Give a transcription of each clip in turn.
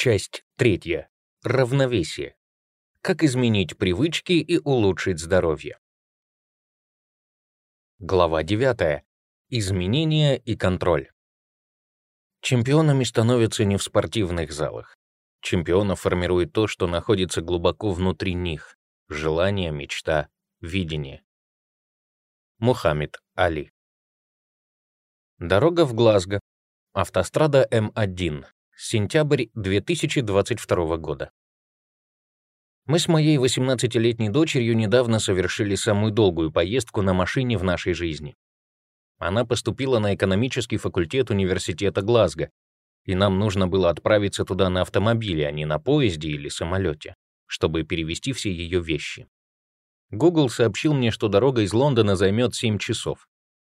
Часть третья. Равновесие. Как изменить привычки и улучшить здоровье. Глава 9. Изменения и контроль. Чемпионами становятся не в спортивных залах. Чемпионов формирует то, что находится глубоко внутри них — желание, мечта, видение. Мухаммед Али. Дорога в Глазго. Автострада М1. Сентябрь 2022 года. Мы с моей 18-летней дочерью недавно совершили самую долгую поездку на машине в нашей жизни. Она поступила на экономический факультет университета Глазго, и нам нужно было отправиться туда на автомобиле, а не на поезде или самолете, чтобы перевезти все ее вещи. Google сообщил мне, что дорога из Лондона займет 7 часов.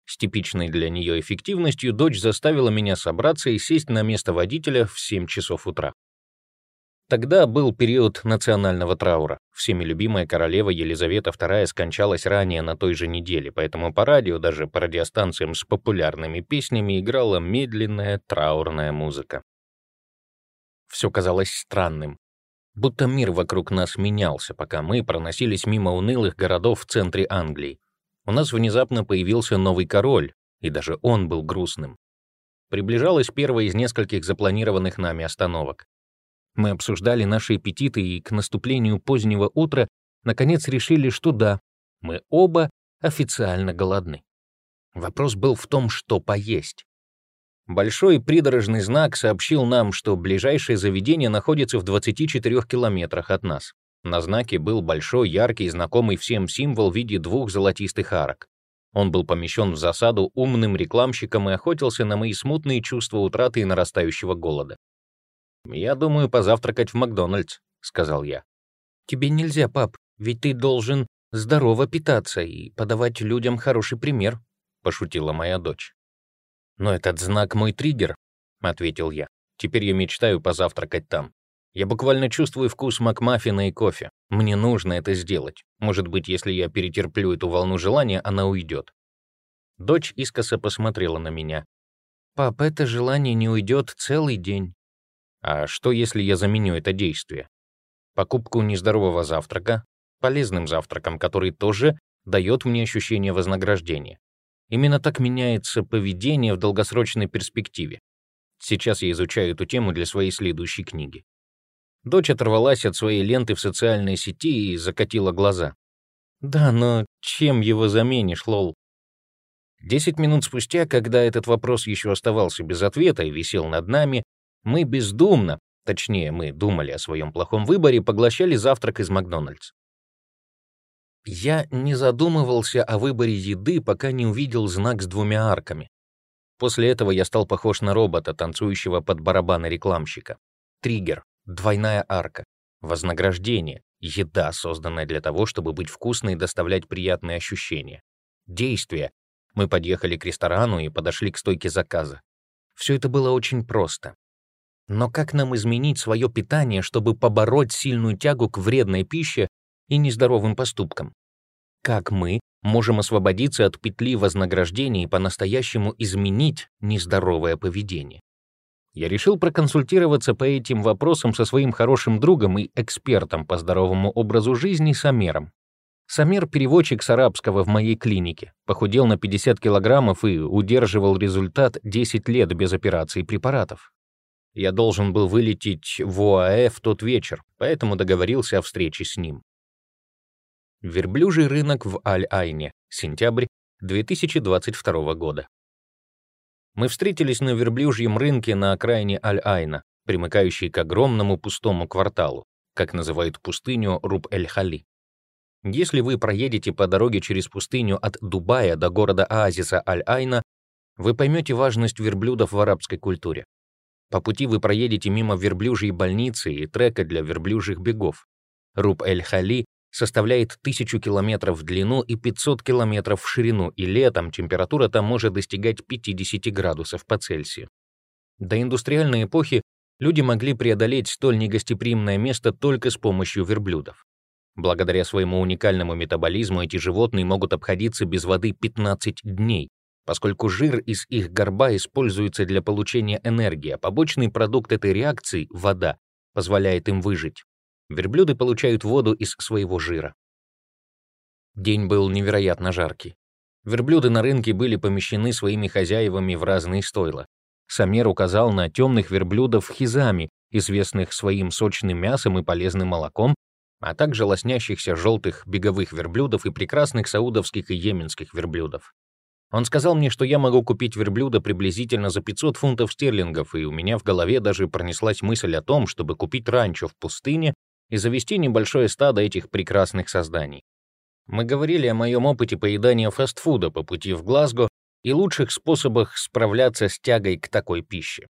С типичной для нее эффективностью дочь заставила меня собраться и сесть на место водителя в 7 часов утра. Тогда был период национального траура. Всеми любимая королева Елизавета II скончалась ранее на той же неделе, поэтому по радио, даже по радиостанциям с популярными песнями, играла медленная траурная музыка. Все казалось странным. Будто мир вокруг нас менялся, пока мы проносились мимо унылых городов в центре Англии. У нас внезапно появился новый король, и даже он был грустным. Приближалась первая из нескольких запланированных нами остановок. Мы обсуждали наши аппетиты и к наступлению позднего утра наконец решили, что да, мы оба официально голодны. Вопрос был в том, что поесть. Большой придорожный знак сообщил нам, что ближайшее заведение находится в 24 километрах от нас. На знаке был большой, яркий, знакомый всем символ в виде двух золотистых арок. Он был помещен в засаду умным рекламщиком и охотился на мои смутные чувства утраты и нарастающего голода. «Я думаю позавтракать в Макдональдс», — сказал я. «Тебе нельзя, пап, ведь ты должен здорово питаться и подавать людям хороший пример», — пошутила моя дочь. «Но этот знак мой триггер», — ответил я. «Теперь я мечтаю позавтракать там. Я буквально чувствую вкус макмаффина и кофе. Мне нужно это сделать. Может быть, если я перетерплю эту волну желания, она уйдет. Дочь искоса посмотрела на меня. «Пап, это желание не уйдет целый день». «А что, если я заменю это действие? Покупку нездорового завтрака, полезным завтраком, который тоже дает мне ощущение вознаграждения. Именно так меняется поведение в долгосрочной перспективе. Сейчас я изучаю эту тему для своей следующей книги. Дочь оторвалась от своей ленты в социальной сети и закатила глаза. «Да, но чем его заменишь, лол?» Десять минут спустя, когда этот вопрос еще оставался без ответа и висел над нами, мы бездумно, точнее, мы думали о своем плохом выборе, поглощали завтрак из Макдональдс. Я не задумывался о выборе еды, пока не увидел знак с двумя арками. После этого я стал похож на робота, танцующего под барабаны рекламщика. Триггер. Двойная арка. Вознаграждение. Еда, созданная для того, чтобы быть вкусной и доставлять приятные ощущения. Действие. Мы подъехали к ресторану и подошли к стойке заказа. Все это было очень просто. Но как нам изменить свое питание, чтобы побороть сильную тягу к вредной пище и нездоровым поступкам? Как мы можем освободиться от петли вознаграждения и по-настоящему изменить нездоровое поведение? Я решил проконсультироваться по этим вопросам со своим хорошим другом и экспертом по здоровому образу жизни Самером. Самер — переводчик с арабского в моей клинике, похудел на 50 килограммов и удерживал результат 10 лет без операций и препаратов. Я должен был вылететь в ОАЭ в тот вечер, поэтому договорился о встрече с ним. Верблюжий рынок в Аль-Айне, сентябрь 2022 года. Мы встретились на верблюжьем рынке на окраине Аль-Айна, примыкающей к огромному пустому кварталу, как называют пустыню Руб-эль-Хали. Если вы проедете по дороге через пустыню от Дубая до города оазиса Аль-Айна, вы поймете важность верблюдов в арабской культуре. По пути вы проедете мимо верблюжьей больницы и трека для верблюжьих бегов. Руб-эль-Хали составляет 1000 километров в длину и 500 километров в ширину, и летом температура там может достигать 50 градусов по Цельсию. До индустриальной эпохи люди могли преодолеть столь негостеприимное место только с помощью верблюдов. Благодаря своему уникальному метаболизму эти животные могут обходиться без воды 15 дней, поскольку жир из их горба используется для получения энергии, а побочный продукт этой реакции — вода позволяет им выжить. Верблюды получают воду из своего жира. День был невероятно жаркий. Верблюды на рынке были помещены своими хозяевами в разные стойла. Самер указал на темных верблюдов хизами, известных своим сочным мясом и полезным молоком, а также лоснящихся желтых беговых верблюдов и прекрасных саудовских и йеменских верблюдов. Он сказал мне, что я могу купить верблюда приблизительно за 500 фунтов стерлингов, и у меня в голове даже пронеслась мысль о том, чтобы купить ранчо в пустыне и завести небольшое стадо этих прекрасных созданий. Мы говорили о моем опыте поедания фастфуда по пути в Глазго и лучших способах справляться с тягой к такой пище.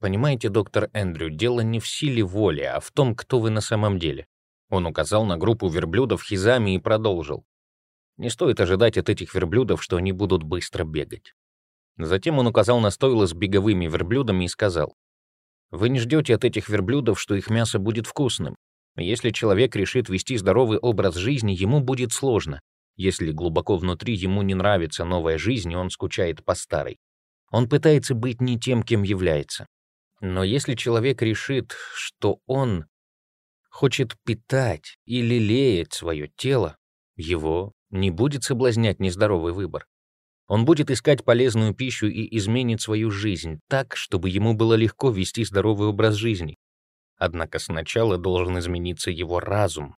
Понимаете, доктор Эндрю, дело не в силе воли, а в том, кто вы на самом деле. Он указал на группу верблюдов хизами и продолжил. Не стоит ожидать от этих верблюдов, что они будут быстро бегать. Затем он указал на стойло с беговыми верблюдами и сказал, «Вы не ждете от этих верблюдов, что их мясо будет вкусным. Если человек решит вести здоровый образ жизни, ему будет сложно. Если глубоко внутри ему не нравится новая жизнь, и он скучает по старой. Он пытается быть не тем, кем является. Но если человек решит, что он хочет питать и лелеять свое тело, его не будет соблазнять нездоровый выбор. Он будет искать полезную пищу и изменит свою жизнь так, чтобы ему было легко вести здоровый образ жизни. Однако сначала должен измениться его разум.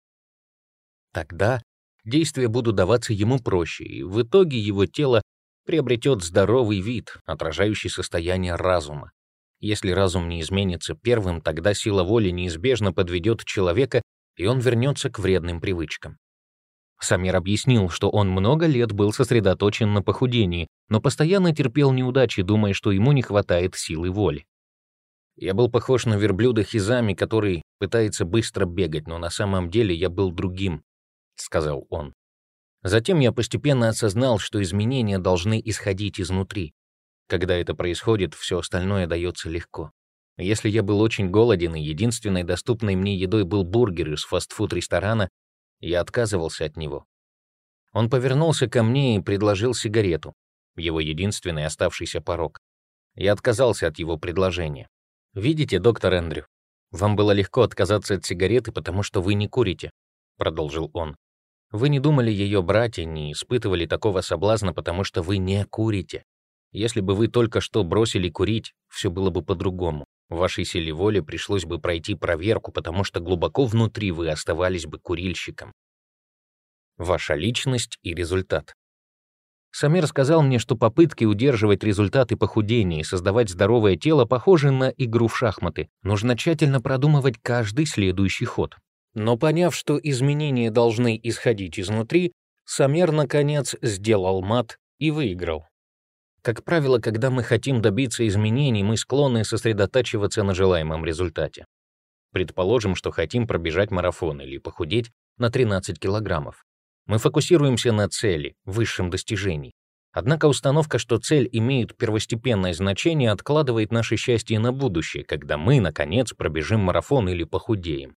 Тогда действия будут даваться ему проще, и в итоге его тело приобретет здоровый вид, отражающий состояние разума. Если разум не изменится первым, тогда сила воли неизбежно подведет человека, и он вернется к вредным привычкам. Самир объяснил, что он много лет был сосредоточен на похудении, но постоянно терпел неудачи, думая, что ему не хватает силы воли. Я был похож на верблюда Хизами, который пытается быстро бегать, но на самом деле я был другим, — сказал он. Затем я постепенно осознал, что изменения должны исходить изнутри. Когда это происходит, все остальное дается легко. Если я был очень голоден, и единственной доступной мне едой был бургер из фастфуд-ресторана, я отказывался от него. Он повернулся ко мне и предложил сигарету, его единственный оставшийся порог. Я отказался от его предложения. «Видите, доктор Эндрю, вам было легко отказаться от сигареты, потому что вы не курите», — продолжил он. «Вы не думали ее брать и не испытывали такого соблазна, потому что вы не курите. Если бы вы только что бросили курить, все было бы по-другому. Вашей силе воли пришлось бы пройти проверку, потому что глубоко внутри вы оставались бы курильщиком. Ваша личность и результат. Самир сказал мне, что попытки удерживать результаты похудения и создавать здоровое тело похожи на игру в шахматы. Нужно тщательно продумывать каждый следующий ход. Но поняв, что изменения должны исходить изнутри, Самир, наконец, сделал мат и выиграл. Как правило, когда мы хотим добиться изменений, мы склонны сосредотачиваться на желаемом результате. Предположим, что хотим пробежать марафон или похудеть на 13 килограммов. Мы фокусируемся на цели, высшем достижении. Однако установка, что цель имеет первостепенное значение, откладывает наше счастье на будущее, когда мы, наконец, пробежим марафон или похудеем.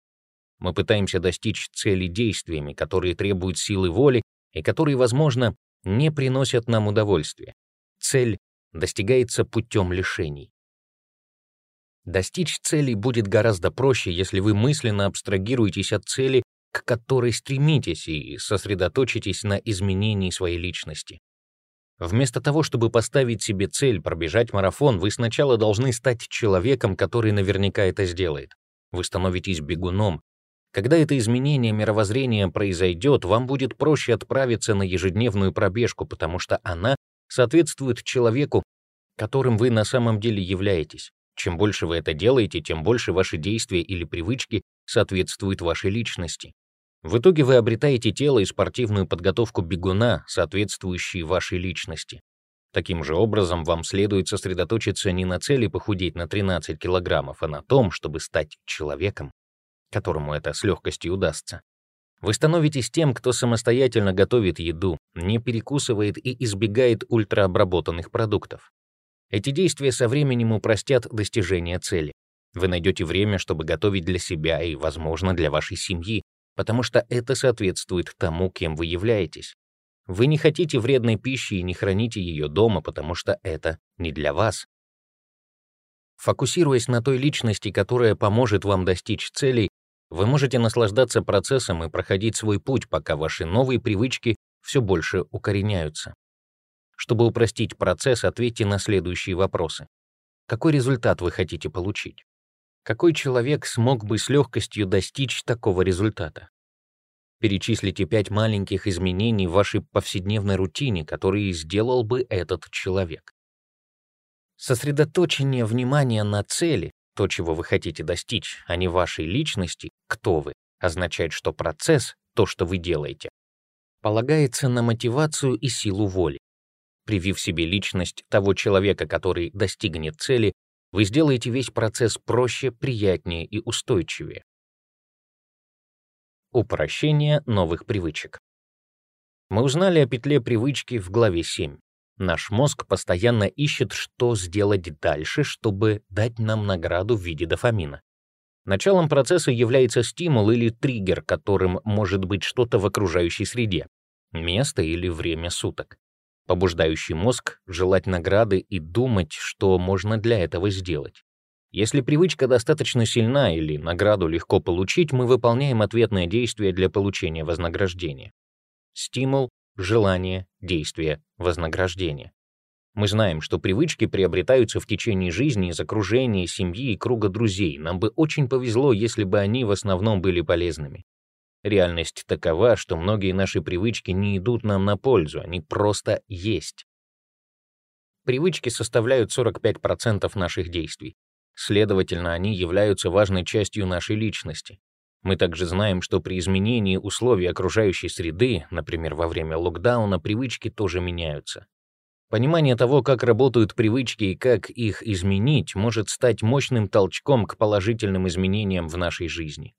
Мы пытаемся достичь цели действиями, которые требуют силы воли и которые, возможно, не приносят нам удовольствия. Цель достигается путем лишений. Достичь цели будет гораздо проще, если вы мысленно абстрагируетесь от цели к которой стремитесь, и сосредоточитесь на изменении своей личности. Вместо того, чтобы поставить себе цель пробежать марафон, вы сначала должны стать человеком, который наверняка это сделает. Вы становитесь бегуном. Когда это изменение мировоззрения произойдет, вам будет проще отправиться на ежедневную пробежку, потому что она соответствует человеку, которым вы на самом деле являетесь. Чем больше вы это делаете, тем больше ваши действия или привычки соответствуют вашей личности. В итоге вы обретаете тело и спортивную подготовку бегуна, соответствующие вашей личности. Таким же образом, вам следует сосредоточиться не на цели похудеть на 13 килограммов, а на том, чтобы стать человеком, которому это с легкостью удастся. Вы становитесь тем, кто самостоятельно готовит еду, не перекусывает и избегает ультраобработанных продуктов. Эти действия со временем упростят достижение цели. Вы найдете время, чтобы готовить для себя и, возможно, для вашей семьи, потому что это соответствует тому, кем вы являетесь. Вы не хотите вредной пищи и не храните ее дома, потому что это не для вас. Фокусируясь на той личности, которая поможет вам достичь целей, вы можете наслаждаться процессом и проходить свой путь, пока ваши новые привычки все больше укореняются. Чтобы упростить процесс, ответьте на следующие вопросы. Какой результат вы хотите получить? Какой человек смог бы с легкостью достичь такого результата? Перечислите пять маленьких изменений в вашей повседневной рутине, которые сделал бы этот человек. Сосредоточение внимания на цели, то, чего вы хотите достичь, а не вашей личности, кто вы, означает, что процесс, то, что вы делаете, полагается на мотивацию и силу воли. Привив себе личность того человека, который достигнет цели, вы сделаете весь процесс проще, приятнее и устойчивее. Упрощение новых привычек. Мы узнали о петле привычки в главе 7. Наш мозг постоянно ищет, что сделать дальше, чтобы дать нам награду в виде дофамина. Началом процесса является стимул или триггер, которым может быть что-то в окружающей среде, место или время суток, побуждающий мозг желать награды и думать, что можно для этого сделать. Если привычка достаточно сильна или награду легко получить, мы выполняем ответное действие для получения вознаграждения. Стимул, желание, действие, вознаграждение. Мы знаем, что привычки приобретаются в течение жизни из окружения, семьи и круга друзей. Нам бы очень повезло, если бы они в основном были полезными. Реальность такова, что многие наши привычки не идут нам на пользу, они просто есть. Привычки составляют 45% наших действий. Следовательно, они являются важной частью нашей личности. Мы также знаем, что при изменении условий окружающей среды, например, во время локдауна, привычки тоже меняются. Понимание того, как работают привычки и как их изменить, может стать мощным толчком к положительным изменениям в нашей жизни.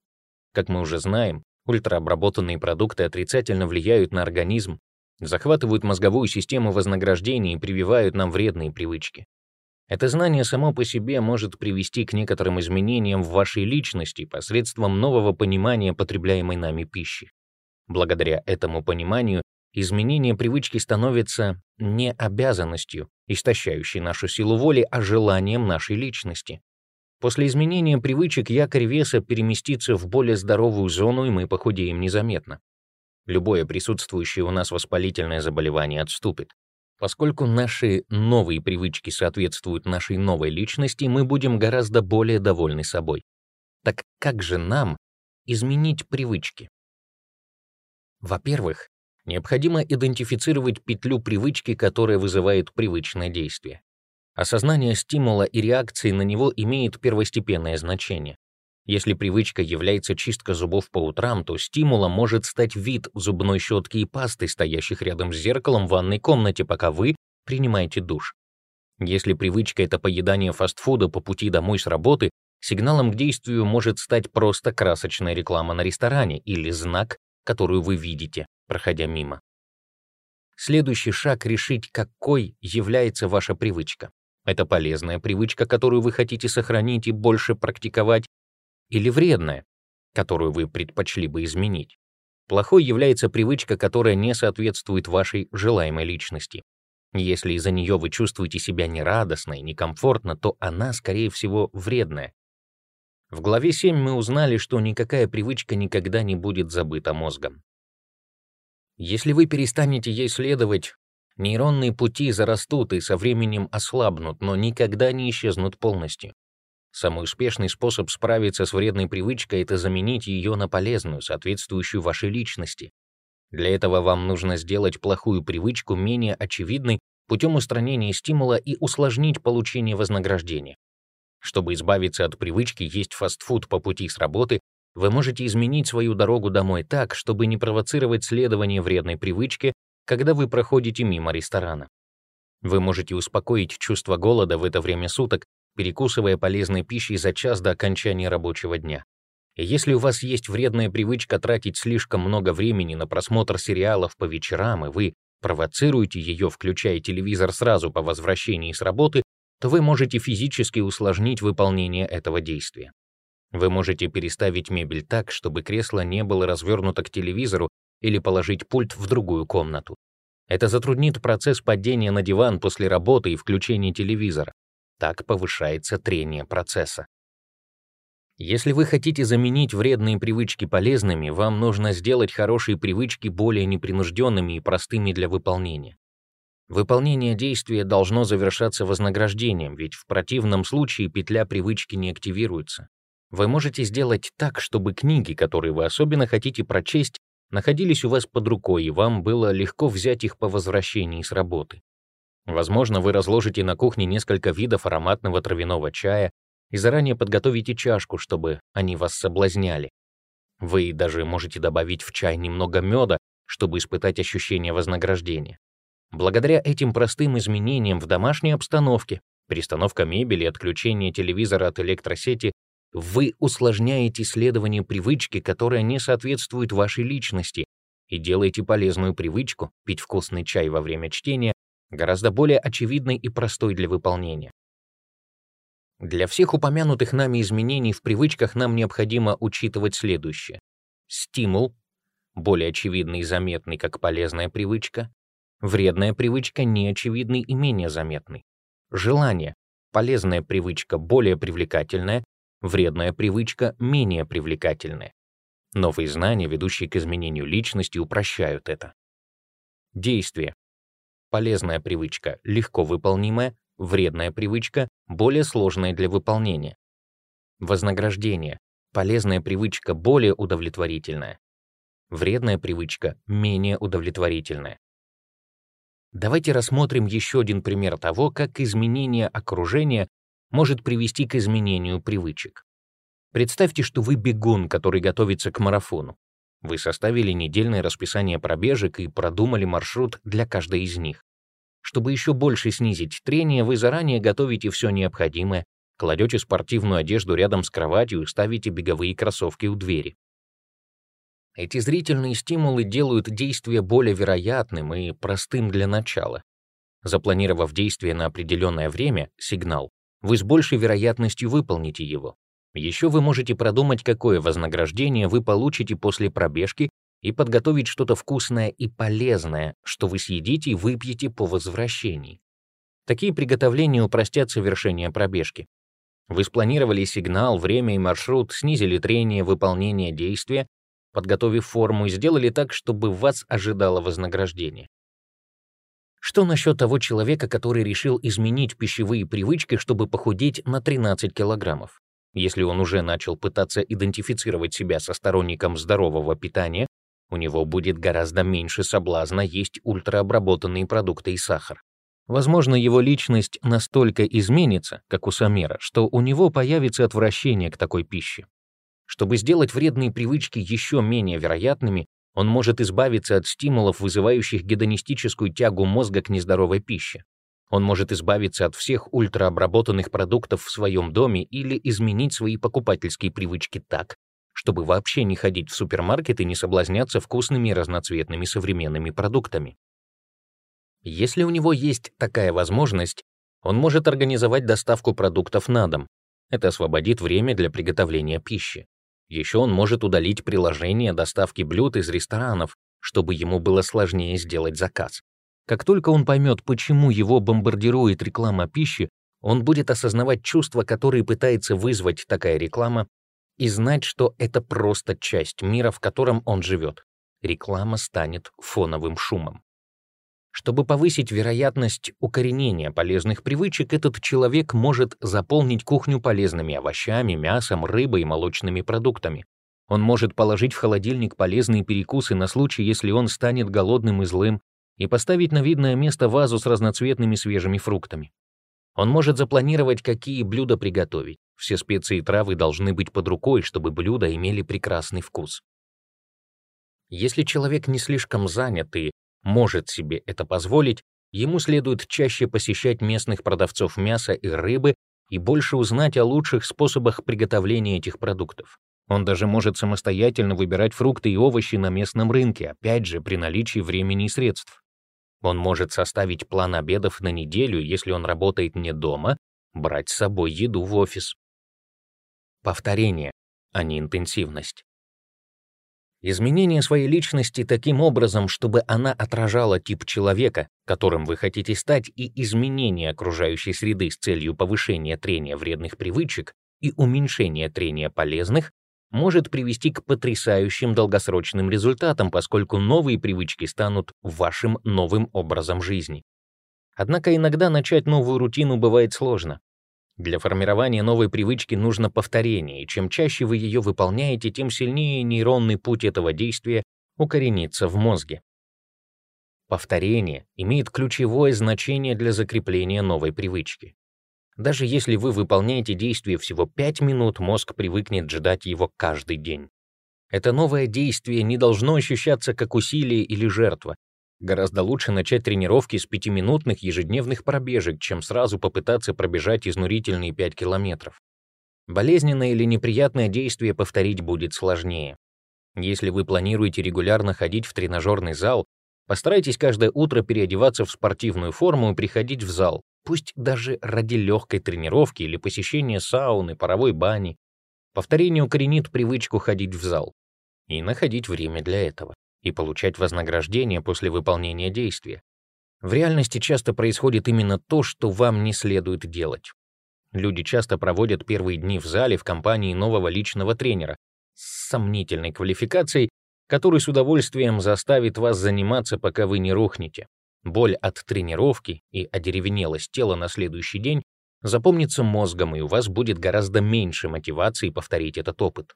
Как мы уже знаем, ультраобработанные продукты отрицательно влияют на организм, захватывают мозговую систему вознаграждения и прививают нам вредные привычки. Это знание само по себе может привести к некоторым изменениям в вашей личности посредством нового понимания потребляемой нами пищи. Благодаря этому пониманию изменение привычки становится не обязанностью, истощающей нашу силу воли, а желанием нашей личности. После изменения привычек якорь веса переместится в более здоровую зону, и мы похудеем незаметно. Любое присутствующее у нас воспалительное заболевание отступит. Поскольку наши новые привычки соответствуют нашей новой личности, мы будем гораздо более довольны собой. Так как же нам изменить привычки? Во-первых, необходимо идентифицировать петлю привычки, которая вызывает привычное действие. Осознание стимула и реакции на него имеет первостепенное значение. Если привычка является чистка зубов по утрам, то стимулом может стать вид зубной щетки и пасты, стоящих рядом с зеркалом в ванной комнате, пока вы принимаете душ. Если привычка — это поедание фастфуда по пути домой с работы, сигналом к действию может стать просто красочная реклама на ресторане или знак, которую вы видите, проходя мимо. Следующий шаг — решить, какой является ваша привычка. Это полезная привычка, которую вы хотите сохранить и больше практиковать, или вредная, которую вы предпочли бы изменить. Плохой является привычка, которая не соответствует вашей желаемой личности. Если из-за нее вы чувствуете себя нерадостно и некомфортно, то она, скорее всего, вредная. В главе 7 мы узнали, что никакая привычка никогда не будет забыта мозгом. Если вы перестанете ей следовать, нейронные пути зарастут и со временем ослабнут, но никогда не исчезнут полностью. Самый успешный способ справиться с вредной привычкой — это заменить ее на полезную, соответствующую вашей личности. Для этого вам нужно сделать плохую привычку менее очевидной путем устранения стимула и усложнить получение вознаграждения. Чтобы избавиться от привычки есть фастфуд по пути с работы, вы можете изменить свою дорогу домой так, чтобы не провоцировать следование вредной привычке, когда вы проходите мимо ресторана. Вы можете успокоить чувство голода в это время суток, перекусывая полезной пищей за час до окончания рабочего дня. И если у вас есть вредная привычка тратить слишком много времени на просмотр сериалов по вечерам, и вы провоцируете ее, включая телевизор сразу по возвращении с работы, то вы можете физически усложнить выполнение этого действия. Вы можете переставить мебель так, чтобы кресло не было развернуто к телевизору или положить пульт в другую комнату. Это затруднит процесс падения на диван после работы и включения телевизора. Так повышается трение процесса. Если вы хотите заменить вредные привычки полезными, вам нужно сделать хорошие привычки более непринужденными и простыми для выполнения. Выполнение действия должно завершаться вознаграждением, ведь в противном случае петля привычки не активируется. Вы можете сделать так, чтобы книги, которые вы особенно хотите прочесть, находились у вас под рукой, и вам было легко взять их по возвращении с работы. Возможно, вы разложите на кухне несколько видов ароматного травяного чая и заранее подготовите чашку, чтобы они вас соблазняли. Вы даже можете добавить в чай немного меда, чтобы испытать ощущение вознаграждения. Благодаря этим простым изменениям в домашней обстановке, перестановка мебели, отключение телевизора от электросети, вы усложняете следование привычки, которая не соответствует вашей личности, и делаете полезную привычку пить вкусный чай во время чтения гораздо более очевидной и простой для выполнения. Для всех упомянутых нами изменений в привычках нам необходимо учитывать следующее. Стимул, более очевидный и заметный как полезная привычка, Вредная привычка неочевидный и менее заметный. Желание. Полезная привычка более привлекательная, вредная привычка менее привлекательная. Новые знания, ведущие к изменению личности, упрощают это. Действие. Полезная привычка легко выполнимая, вредная привычка более сложная для выполнения. Вознаграждение. Полезная привычка более удовлетворительная, вредная привычка менее удовлетворительная. Давайте рассмотрим еще один пример того, как изменение окружения может привести к изменению привычек. Представьте, что вы бегун, который готовится к марафону. Вы составили недельное расписание пробежек и продумали маршрут для каждой из них. Чтобы еще больше снизить трение, вы заранее готовите все необходимое, кладете спортивную одежду рядом с кроватью и ставите беговые кроссовки у двери. Эти зрительные стимулы делают действие более вероятным и простым для начала. Запланировав действие на определенное время, сигнал, вы с большей вероятностью выполните его. Еще вы можете продумать, какое вознаграждение вы получите после пробежки и подготовить что-то вкусное и полезное, что вы съедите и выпьете по возвращении. Такие приготовления упростят совершение пробежки. Вы спланировали сигнал, время и маршрут, снизили трение выполнения действия подготовив форму, и сделали так, чтобы вас ожидало вознаграждение. Что насчет того человека, который решил изменить пищевые привычки, чтобы похудеть на 13 килограммов? Если он уже начал пытаться идентифицировать себя со сторонником здорового питания, у него будет гораздо меньше соблазна есть ультраобработанные продукты и сахар. Возможно, его личность настолько изменится, как у Самера, что у него появится отвращение к такой пище. Чтобы сделать вредные привычки еще менее вероятными, он может избавиться от стимулов, вызывающих гедонистическую тягу мозга к нездоровой пище. Он может избавиться от всех ультраобработанных продуктов в своем доме или изменить свои покупательские привычки так, чтобы вообще не ходить в супермаркет и не соблазняться вкусными разноцветными современными продуктами. Если у него есть такая возможность, он может организовать доставку продуктов на дом. Это освободит время для приготовления пищи. Еще он может удалить приложение доставки блюд из ресторанов, чтобы ему было сложнее сделать заказ. Как только он поймет, почему его бомбардирует реклама пищи, он будет осознавать чувства, которые пытается вызвать такая реклама, и знать, что это просто часть мира, в котором он живет. Реклама станет фоновым шумом. Чтобы повысить вероятность укоренения полезных привычек, этот человек может заполнить кухню полезными овощами, мясом, рыбой и молочными продуктами. Он может положить в холодильник полезные перекусы на случай, если он станет голодным и злым, и поставить на видное место вазу с разноцветными свежими фруктами. Он может запланировать, какие блюда приготовить. Все специи и травы должны быть под рукой, чтобы блюда имели прекрасный вкус. Если человек не слишком занят и может себе это позволить, ему следует чаще посещать местных продавцов мяса и рыбы и больше узнать о лучших способах приготовления этих продуктов. Он даже может самостоятельно выбирать фрукты и овощи на местном рынке, опять же, при наличии времени и средств. Он может составить план обедов на неделю, если он работает не дома, брать с собой еду в офис. Повторение, а не интенсивность. Изменение своей личности таким образом, чтобы она отражала тип человека, которым вы хотите стать, и изменение окружающей среды с целью повышения трения вредных привычек и уменьшения трения полезных, может привести к потрясающим долгосрочным результатам, поскольку новые привычки станут вашим новым образом жизни. Однако иногда начать новую рутину бывает сложно. Для формирования новой привычки нужно повторение, и чем чаще вы ее выполняете, тем сильнее нейронный путь этого действия укоренится в мозге. Повторение имеет ключевое значение для закрепления новой привычки. Даже если вы выполняете действие всего 5 минут, мозг привыкнет ждать его каждый день. Это новое действие не должно ощущаться как усилие или жертва. Гораздо лучше начать тренировки с пятиминутных ежедневных пробежек, чем сразу попытаться пробежать изнурительные 5 километров. Болезненное или неприятное действие повторить будет сложнее. Если вы планируете регулярно ходить в тренажерный зал, постарайтесь каждое утро переодеваться в спортивную форму и приходить в зал, пусть даже ради легкой тренировки или посещения сауны, паровой бани. Повторение укоренит привычку ходить в зал и находить время для этого и получать вознаграждение после выполнения действия. В реальности часто происходит именно то, что вам не следует делать. Люди часто проводят первые дни в зале в компании нового личного тренера с сомнительной квалификацией, который с удовольствием заставит вас заниматься, пока вы не рухнете. Боль от тренировки и одеревенелость тела на следующий день запомнится мозгом, и у вас будет гораздо меньше мотивации повторить этот опыт.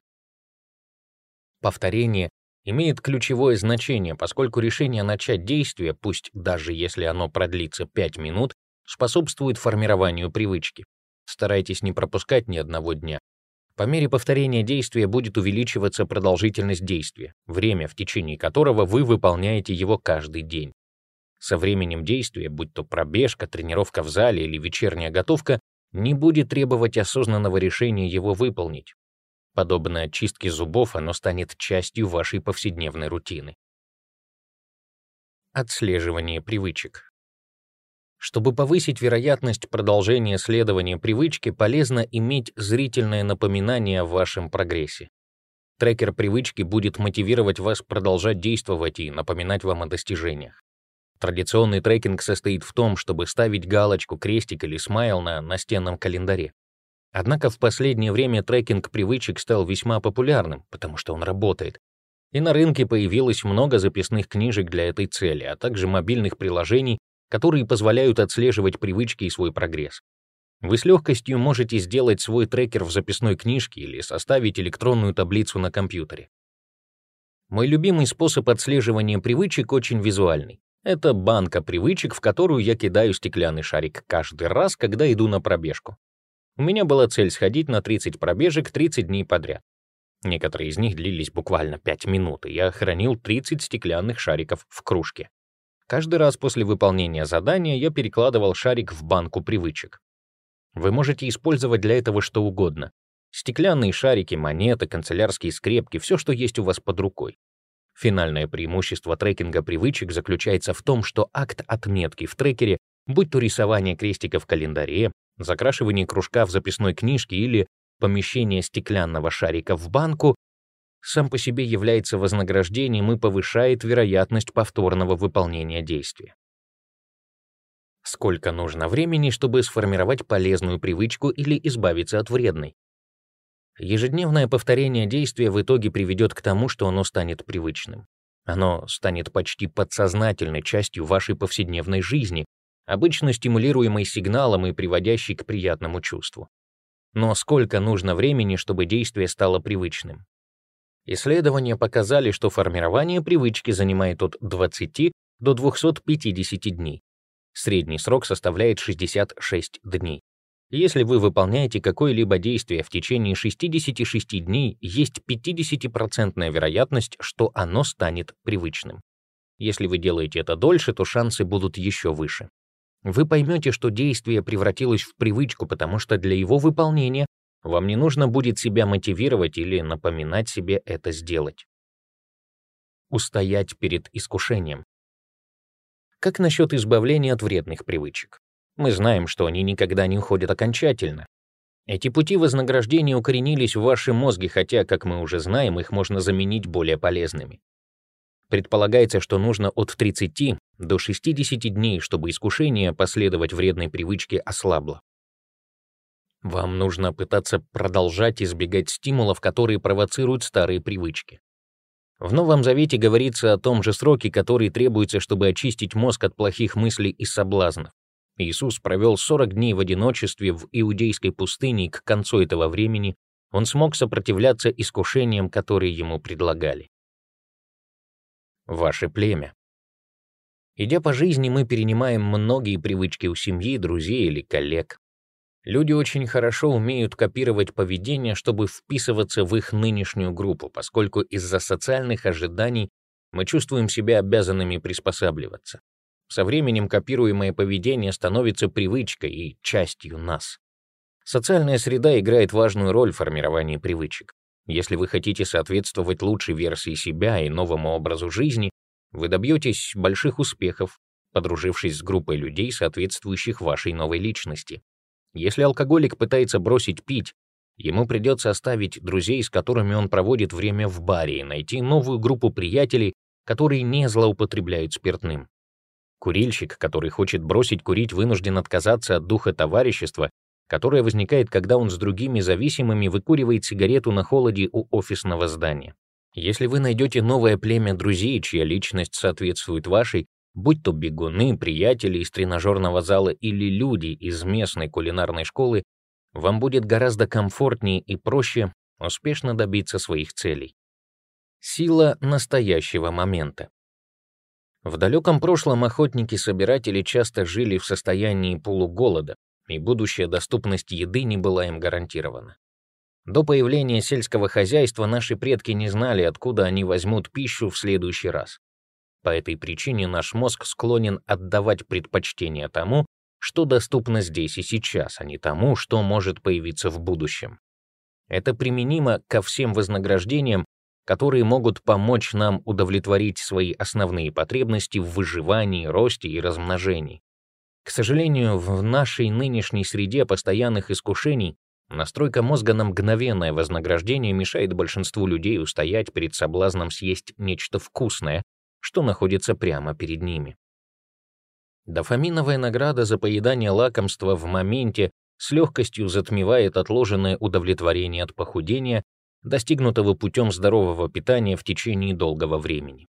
Повторение имеет ключевое значение, поскольку решение начать действие, пусть даже если оно продлится 5 минут, способствует формированию привычки. Старайтесь не пропускать ни одного дня. По мере повторения действия будет увеличиваться продолжительность действия, время, в течение которого вы выполняете его каждый день. Со временем действия, будь то пробежка, тренировка в зале или вечерняя готовка, не будет требовать осознанного решения его выполнить. Подобно очистке зубов, оно станет частью вашей повседневной рутины. Отслеживание привычек. Чтобы повысить вероятность продолжения следования привычке, полезно иметь зрительное напоминание о вашем прогрессе. Трекер привычки будет мотивировать вас продолжать действовать и напоминать вам о достижениях. Традиционный трекинг состоит в том, чтобы ставить галочку, крестик или смайл на настенном календаре. Однако в последнее время трекинг привычек стал весьма популярным, потому что он работает. И на рынке появилось много записных книжек для этой цели, а также мобильных приложений, которые позволяют отслеживать привычки и свой прогресс. Вы с легкостью можете сделать свой трекер в записной книжке или составить электронную таблицу на компьютере. Мой любимый способ отслеживания привычек очень визуальный. Это банка привычек, в которую я кидаю стеклянный шарик каждый раз, когда иду на пробежку. У меня была цель сходить на 30 пробежек 30 дней подряд. Некоторые из них длились буквально 5 минут, и я хранил 30 стеклянных шариков в кружке. Каждый раз после выполнения задания я перекладывал шарик в банку привычек. Вы можете использовать для этого что угодно. Стеклянные шарики, монеты, канцелярские скрепки, все, что есть у вас под рукой. Финальное преимущество трекинга привычек заключается в том, что акт отметки в трекере, будь то рисование крестика в календаре, закрашивание кружка в записной книжке или помещение стеклянного шарика в банку сам по себе является вознаграждением и повышает вероятность повторного выполнения действия. Сколько нужно времени, чтобы сформировать полезную привычку или избавиться от вредной? Ежедневное повторение действия в итоге приведет к тому, что оно станет привычным. Оно станет почти подсознательной частью вашей повседневной жизни, обычно стимулируемый сигналом и приводящий к приятному чувству. Но сколько нужно времени, чтобы действие стало привычным? Исследования показали, что формирование привычки занимает от 20 до 250 дней. Средний срок составляет 66 дней. Если вы выполняете какое-либо действие в течение 66 дней, есть 50% вероятность, что оно станет привычным. Если вы делаете это дольше, то шансы будут еще выше. Вы поймете, что действие превратилось в привычку, потому что для его выполнения вам не нужно будет себя мотивировать или напоминать себе это сделать. Устоять перед искушением. Как насчет избавления от вредных привычек? Мы знаем, что они никогда не уходят окончательно. Эти пути вознаграждения укоренились в вашем мозге, хотя, как мы уже знаем, их можно заменить более полезными. Предполагается, что нужно от 30 до 60 дней, чтобы искушение последовать вредной привычке ослабло. Вам нужно пытаться продолжать избегать стимулов, которые провоцируют старые привычки. В Новом Завете говорится о том же сроке, который требуется, чтобы очистить мозг от плохих мыслей и соблазнов. Иисус провел 40 дней в одиночестве в иудейской пустыне, и к концу этого времени он смог сопротивляться искушениям, которые ему предлагали. Ваше племя. Идя по жизни, мы перенимаем многие привычки у семьи, друзей или коллег. Люди очень хорошо умеют копировать поведение, чтобы вписываться в их нынешнюю группу, поскольку из-за социальных ожиданий мы чувствуем себя обязанными приспосабливаться. Со временем копируемое поведение становится привычкой и частью нас. Социальная среда играет важную роль в формировании привычек. Если вы хотите соответствовать лучшей версии себя и новому образу жизни, вы добьетесь больших успехов, подружившись с группой людей, соответствующих вашей новой личности. Если алкоголик пытается бросить пить, ему придется оставить друзей, с которыми он проводит время в баре, и найти новую группу приятелей, которые не злоупотребляют спиртным. Курильщик, который хочет бросить курить, вынужден отказаться от духа товарищества, которое возникает, когда он с другими зависимыми выкуривает сигарету на холоде у офисного здания. Если вы найдете новое племя друзей, чья личность соответствует вашей, Будь то бегуны, приятели из тренажерного зала или люди из местной кулинарной школы, вам будет гораздо комфортнее и проще успешно добиться своих целей. Сила настоящего момента. В далеком прошлом охотники-собиратели часто жили в состоянии полуголода, и будущая доступность еды не была им гарантирована. До появления сельского хозяйства наши предки не знали, откуда они возьмут пищу в следующий раз. По этой причине наш мозг склонен отдавать предпочтение тому, что доступно здесь и сейчас, а не тому, что может появиться в будущем. Это применимо ко всем вознаграждениям, которые могут помочь нам удовлетворить свои основные потребности в выживании, росте и размножении. К сожалению, в нашей нынешней среде постоянных искушений настройка мозга на мгновенное вознаграждение мешает большинству людей устоять перед соблазном съесть нечто вкусное, что находится прямо перед ними. Дофаминовая награда за поедание лакомства в моменте с легкостью затмевает отложенное удовлетворение от похудения, достигнутого путем здорового питания в течение долгого времени.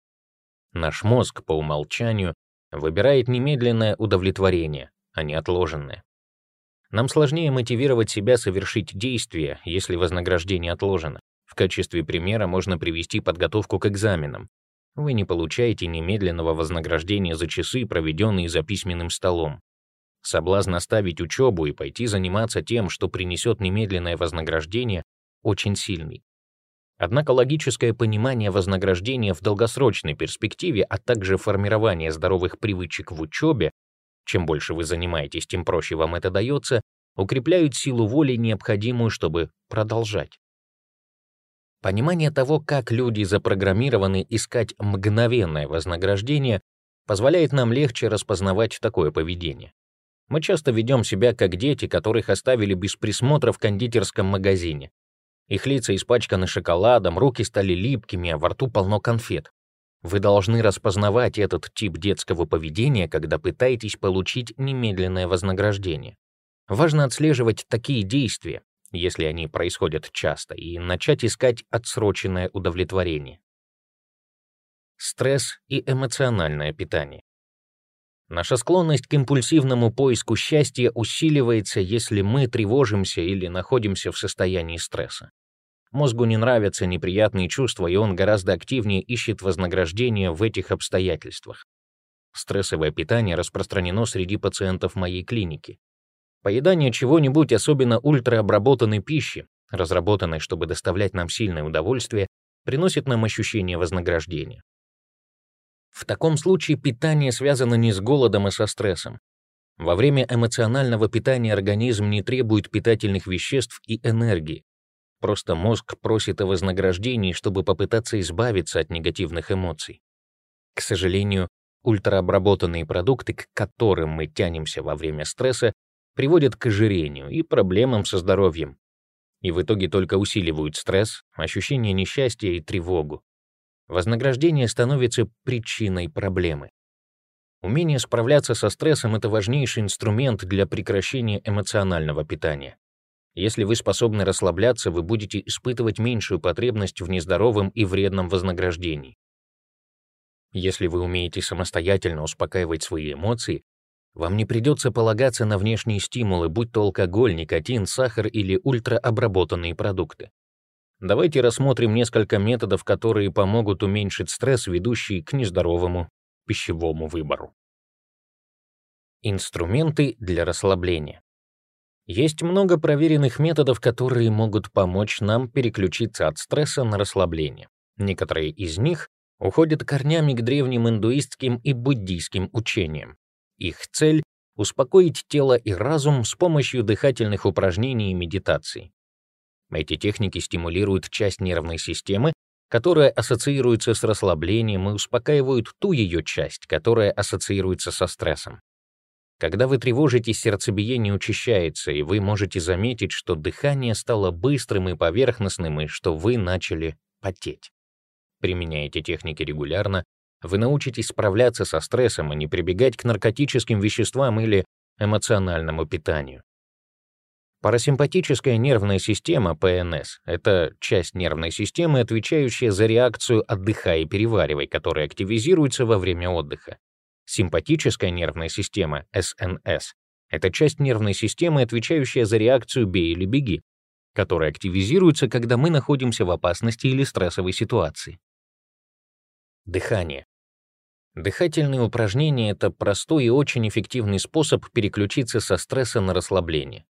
Наш мозг по умолчанию выбирает немедленное удовлетворение, а не отложенное. Нам сложнее мотивировать себя совершить действие, если вознаграждение отложено. В качестве примера можно привести подготовку к экзаменам. Вы не получаете немедленного вознаграждения за часы, проведенные за письменным столом. Соблазн оставить учебу и пойти заниматься тем, что принесет немедленное вознаграждение, очень сильный. Однако логическое понимание вознаграждения в долгосрочной перспективе, а также формирование здоровых привычек в учебе, чем больше вы занимаетесь, тем проще вам это дается, укрепляют силу воли, необходимую, чтобы продолжать. Понимание того, как люди запрограммированы искать мгновенное вознаграждение, позволяет нам легче распознавать такое поведение. Мы часто ведем себя как дети, которых оставили без присмотра в кондитерском магазине. Их лица испачканы шоколадом, руки стали липкими, а во рту полно конфет. Вы должны распознавать этот тип детского поведения, когда пытаетесь получить немедленное вознаграждение. Важно отслеживать такие действия, если они происходят часто, и начать искать отсроченное удовлетворение. Стресс и эмоциональное питание. Наша склонность к импульсивному поиску счастья усиливается, если мы тревожимся или находимся в состоянии стресса. Мозгу не нравятся неприятные чувства, и он гораздо активнее ищет вознаграждение в этих обстоятельствах. Стрессовое питание распространено среди пациентов моей клиники. Поедание чего-нибудь, особенно ультраобработанной пищи, разработанной, чтобы доставлять нам сильное удовольствие, приносит нам ощущение вознаграждения. В таком случае питание связано не с голодом, а со стрессом. Во время эмоционального питания организм не требует питательных веществ и энергии. Просто мозг просит о вознаграждении, чтобы попытаться избавиться от негативных эмоций. К сожалению, ультраобработанные продукты, к которым мы тянемся во время стресса, приводят к ожирению и проблемам со здоровьем. И в итоге только усиливают стресс, ощущение несчастья и тревогу. Вознаграждение становится причиной проблемы. Умение справляться со стрессом — это важнейший инструмент для прекращения эмоционального питания. Если вы способны расслабляться, вы будете испытывать меньшую потребность в нездоровом и вредном вознаграждении. Если вы умеете самостоятельно успокаивать свои эмоции, вам не придется полагаться на внешние стимулы, будь то алкоголь, никотин, сахар или ультраобработанные продукты. Давайте рассмотрим несколько методов, которые помогут уменьшить стресс, ведущий к нездоровому пищевому выбору. Инструменты для расслабления. Есть много проверенных методов, которые могут помочь нам переключиться от стресса на расслабление. Некоторые из них уходят корнями к древним индуистским и буддийским учениям. Их цель — успокоить тело и разум с помощью дыхательных упражнений и медитаций. Эти техники стимулируют часть нервной системы, которая ассоциируется с расслаблением и успокаивают ту ее часть, которая ассоциируется со стрессом. Когда вы тревожитесь, сердцебиение учащается, и вы можете заметить, что дыхание стало быстрым и поверхностным, и что вы начали потеть. Применяя эти техники регулярно, вы научитесь справляться со стрессом и не прибегать к наркотическим веществам или эмоциональному питанию. Парасимпатическая нервная система, ПНС, это часть нервной системы, отвечающая за реакцию «отдыхай и переваривай», которая активизируется во время отдыха. Симпатическая нервная система, СНС, это часть нервной системы, отвечающая за реакцию «бей или беги», которая активизируется, когда мы находимся в опасности или стрессовой ситуации. Дыхание. Дыхательные упражнения — это простой и очень эффективный способ переключиться со стресса на расслабление.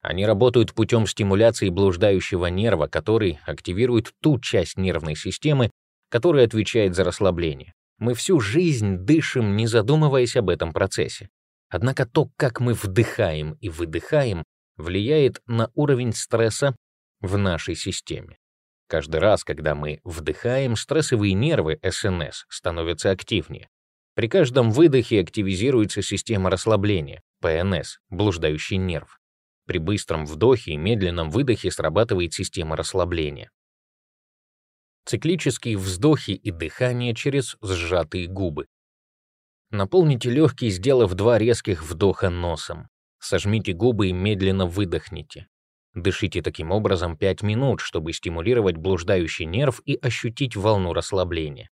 Они работают путем стимуляции блуждающего нерва, который активирует ту часть нервной системы, которая отвечает за расслабление. Мы всю жизнь дышим, не задумываясь об этом процессе. Однако то, как мы вдыхаем и выдыхаем, влияет на уровень стресса в нашей системе. Каждый раз, когда мы вдыхаем, стрессовые нервы СНС становятся активнее. При каждом выдохе активизируется система расслабления, ПНС, блуждающий нерв. При быстром вдохе и медленном выдохе срабатывает система расслабления циклические вздохи и дыхание через сжатые губы. Наполните легкие, сделав два резких вдоха носом. Сожмите губы и медленно выдохните. Дышите таким образом 5 минут, чтобы стимулировать блуждающий нерв и ощутить волну расслабления.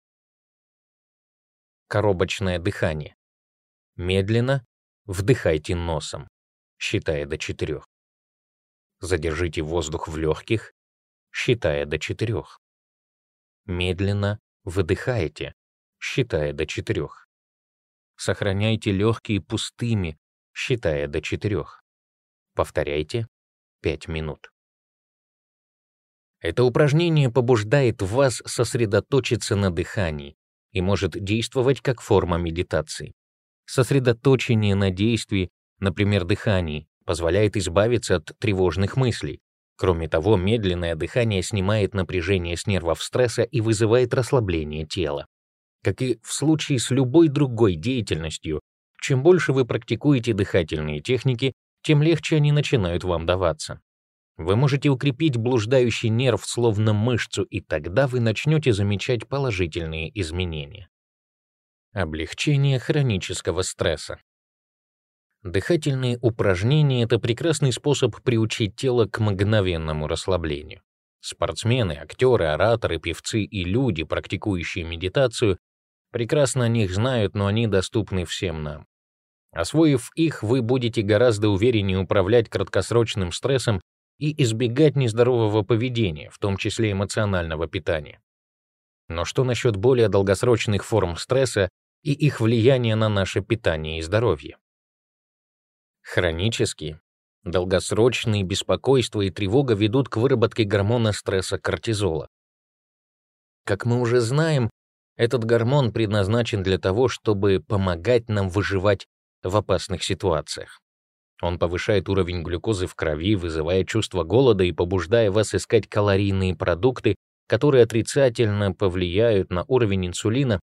Коробочное дыхание. Медленно вдыхайте носом, считая до 4. Задержите воздух в легких, считая до 4. Медленно выдыхаете, считая до четырех. Сохраняйте легкие пустыми, считая до четырех. Повторяйте 5 минут. Это упражнение побуждает вас сосредоточиться на дыхании и может действовать как форма медитации. Сосредоточение на действии, например, дыхании, позволяет избавиться от тревожных мыслей, Кроме того, медленное дыхание снимает напряжение с нервов стресса и вызывает расслабление тела. Как и в случае с любой другой деятельностью, чем больше вы практикуете дыхательные техники, тем легче они начинают вам даваться. Вы можете укрепить блуждающий нерв словно мышцу, и тогда вы начнете замечать положительные изменения. Облегчение хронического стресса. Дыхательные упражнения — это прекрасный способ приучить тело к мгновенному расслаблению. Спортсмены, актеры, ораторы, певцы и люди, практикующие медитацию, прекрасно о них знают, но они доступны всем нам. Освоив их, вы будете гораздо увереннее управлять краткосрочным стрессом и избегать нездорового поведения, в том числе эмоционального питания. Но что насчет более долгосрочных форм стресса и их влияния на наше питание и здоровье? Хронические, долгосрочные беспокойства и тревога ведут к выработке гормона стресса кортизола. Как мы уже знаем, этот гормон предназначен для того, чтобы помогать нам выживать в опасных ситуациях. Он повышает уровень глюкозы в крови, вызывая чувство голода и побуждая вас искать калорийные продукты, которые отрицательно повлияют на уровень инсулина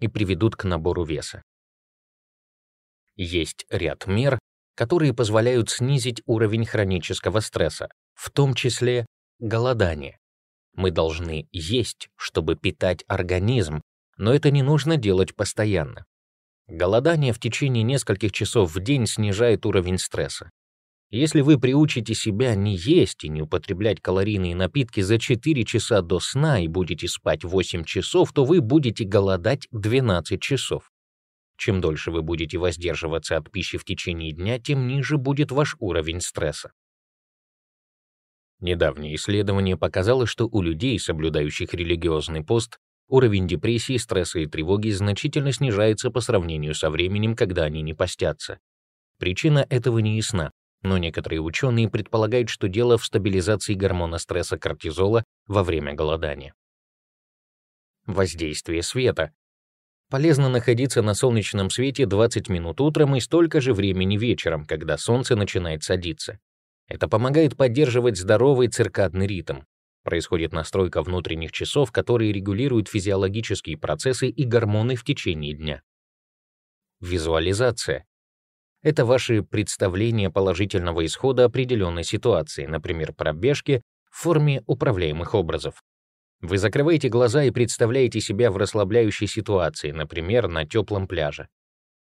и приведут к набору веса. Есть ряд мер, которые позволяют снизить уровень хронического стресса, в том числе голодание. Мы должны есть, чтобы питать организм, но это не нужно делать постоянно. Голодание в течение нескольких часов в день снижает уровень стресса. Если вы приучите себя не есть и не употреблять калорийные напитки за 4 часа до сна и будете спать 8 часов, то вы будете голодать 12 часов. Чем дольше вы будете воздерживаться от пищи в течение дня, тем ниже будет ваш уровень стресса. Недавнее исследование показало, что у людей, соблюдающих религиозный пост, уровень депрессии, стресса и тревоги значительно снижается по сравнению со временем, когда они не постятся. Причина этого не ясна, но некоторые ученые предполагают, что дело в стабилизации гормона стресса кортизола во время голодания. Воздействие света. Полезно находиться на солнечном свете 20 минут утром и столько же времени вечером, когда солнце начинает садиться. Это помогает поддерживать здоровый циркадный ритм. Происходит настройка внутренних часов, которые регулируют физиологические процессы и гормоны в течение дня. Визуализация. Это ваши представления положительного исхода определенной ситуации, например, пробежки, в форме управляемых образов. Вы закрываете глаза и представляете себя в расслабляющей ситуации, например, на теплом пляже.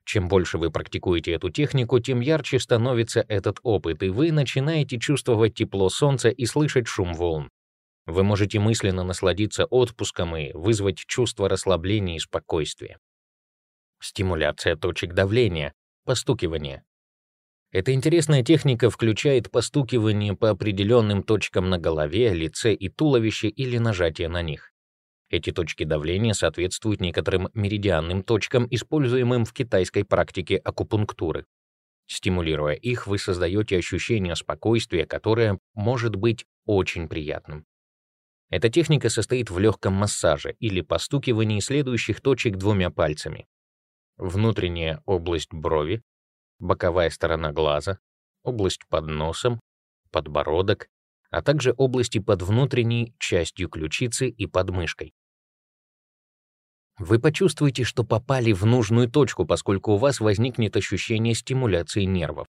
Чем больше вы практикуете эту технику, тем ярче становится этот опыт, и вы начинаете чувствовать тепло солнца и слышать шум волн. Вы можете мысленно насладиться отпуском и вызвать чувство расслабления и спокойствия. Стимуляция точек давления постукивание. Эта интересная техника включает постукивание по определенным точкам на голове, лице и туловище или нажатие на них. Эти точки давления соответствуют некоторым меридианным точкам, используемым в китайской практике акупунктуры. Стимулируя их, вы создаете ощущение спокойствия, которое может быть очень приятным. Эта техника состоит в легком массаже или постукивании следующих точек двумя пальцами внутренняя область брови, боковая сторона глаза, область под носом, подбородок, а также области под внутренней частью ключицы и подмышкой. Вы почувствуете, что попали в нужную точку, поскольку у вас возникнет ощущение стимуляции нервов.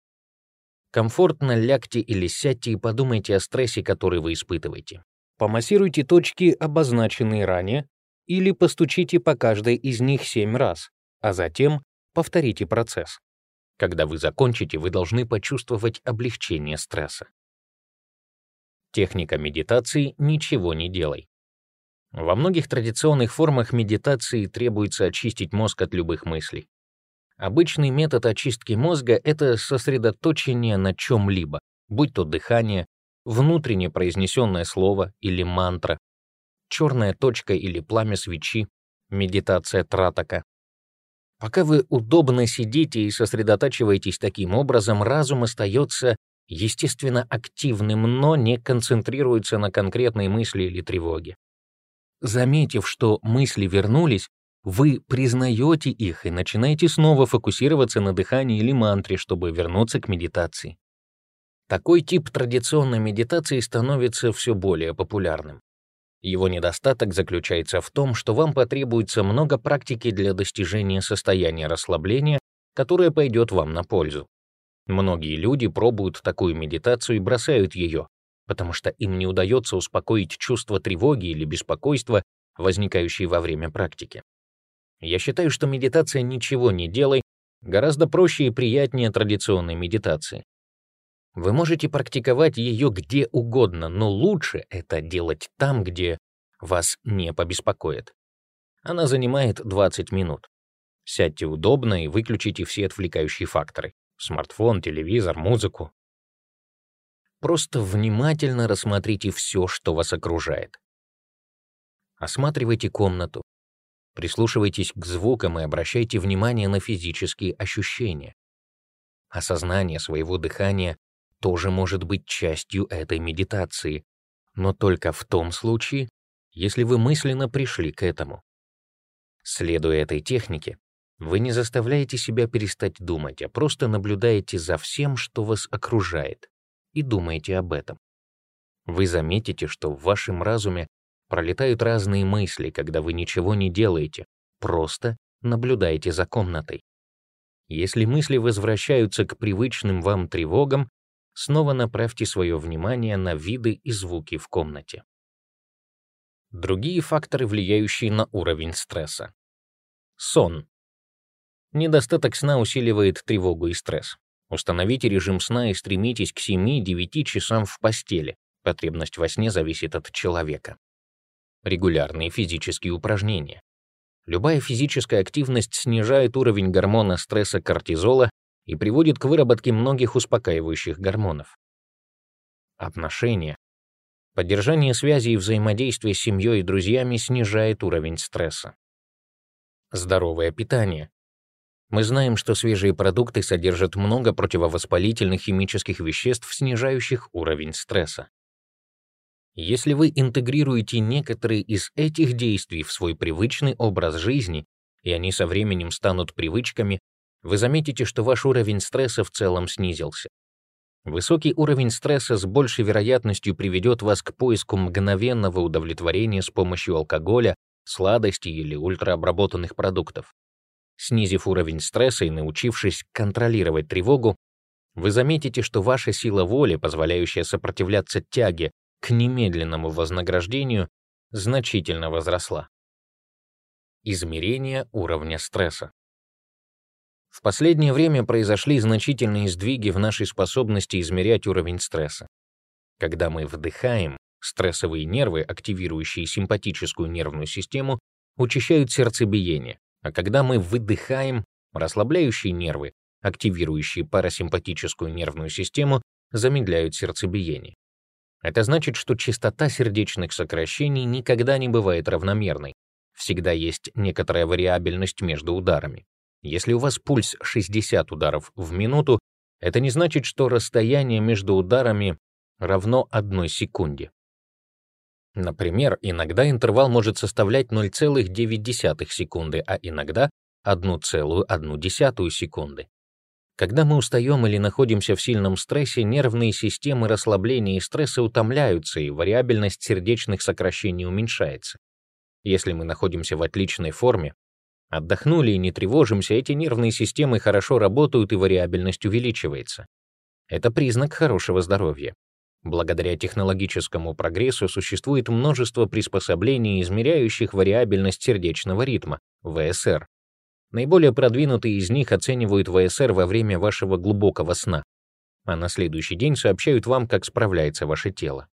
Комфортно лягте или сядьте и подумайте о стрессе, который вы испытываете. Помассируйте точки, обозначенные ранее, или постучите по каждой из них семь раз а затем повторите процесс. Когда вы закончите, вы должны почувствовать облегчение стресса. Техника медитации «Ничего не делай». Во многих традиционных формах медитации требуется очистить мозг от любых мыслей. Обычный метод очистки мозга — это сосредоточение на чем-либо, будь то дыхание, внутренне произнесенное слово или мантра, черная точка или пламя свечи, медитация тратака, Пока вы удобно сидите и сосредотачиваетесь таким образом, разум остается естественно активным, но не концентрируется на конкретной мысли или тревоге. Заметив, что мысли вернулись, вы признаете их и начинаете снова фокусироваться на дыхании или мантре, чтобы вернуться к медитации. Такой тип традиционной медитации становится все более популярным. Его недостаток заключается в том, что вам потребуется много практики для достижения состояния расслабления, которое пойдет вам на пользу. Многие люди пробуют такую медитацию и бросают ее, потому что им не удается успокоить чувство тревоги или беспокойства, возникающие во время практики. Я считаю, что медитация «ничего не делай» гораздо проще и приятнее традиционной медитации. Вы можете практиковать ее где угодно, но лучше это делать там, где вас не побеспокоит. Она занимает 20 минут. Сядьте удобно и выключите все отвлекающие факторы — смартфон, телевизор, музыку. Просто внимательно рассмотрите все, что вас окружает. Осматривайте комнату, прислушивайтесь к звукам и обращайте внимание на физические ощущения. Осознание своего дыхания тоже может быть частью этой медитации, но только в том случае, если вы мысленно пришли к этому. Следуя этой технике, вы не заставляете себя перестать думать, а просто наблюдаете за всем, что вас окружает, и думаете об этом. Вы заметите, что в вашем разуме пролетают разные мысли, когда вы ничего не делаете, просто наблюдаете за комнатой. Если мысли возвращаются к привычным вам тревогам, снова направьте свое внимание на виды и звуки в комнате. Другие факторы, влияющие на уровень стресса. Сон. Недостаток сна усиливает тревогу и стресс. Установите режим сна и стремитесь к 7-9 часам в постели. Потребность во сне зависит от человека. Регулярные физические упражнения. Любая физическая активность снижает уровень гормона стресса кортизола и приводит к выработке многих успокаивающих гормонов. Отношения. Поддержание связи и взаимодействие с семьей и друзьями снижает уровень стресса. Здоровое питание. Мы знаем, что свежие продукты содержат много противовоспалительных химических веществ, снижающих уровень стресса. Если вы интегрируете некоторые из этих действий в свой привычный образ жизни, и они со временем станут привычками, вы заметите, что ваш уровень стресса в целом снизился. Высокий уровень стресса с большей вероятностью приведет вас к поиску мгновенного удовлетворения с помощью алкоголя, сладостей или ультраобработанных продуктов. Снизив уровень стресса и научившись контролировать тревогу, вы заметите, что ваша сила воли, позволяющая сопротивляться тяге к немедленному вознаграждению, значительно возросла. Измерение уровня стресса. В последнее время произошли значительные сдвиги в нашей способности измерять уровень стресса. Когда мы вдыхаем, стрессовые нервы, активирующие симпатическую нервную систему, учащают сердцебиение, а когда мы выдыхаем, расслабляющие нервы, активирующие парасимпатическую нервную систему, замедляют сердцебиение. Это значит, что частота сердечных сокращений никогда не бывает равномерной. Всегда есть некоторая вариабельность между ударами. Если у вас пульс 60 ударов в минуту, это не значит, что расстояние между ударами равно одной секунде. Например, иногда интервал может составлять 0,9 секунды, а иногда 1,1 секунды. Когда мы устаем или находимся в сильном стрессе, нервные системы расслабления и стресса утомляются, и вариабельность сердечных сокращений уменьшается. Если мы находимся в отличной форме, Отдохнули и не тревожимся, эти нервные системы хорошо работают и вариабельность увеличивается. Это признак хорошего здоровья. Благодаря технологическому прогрессу существует множество приспособлений, измеряющих вариабельность сердечного ритма, ВСР. Наиболее продвинутые из них оценивают ВСР во время вашего глубокого сна, а на следующий день сообщают вам, как справляется ваше тело.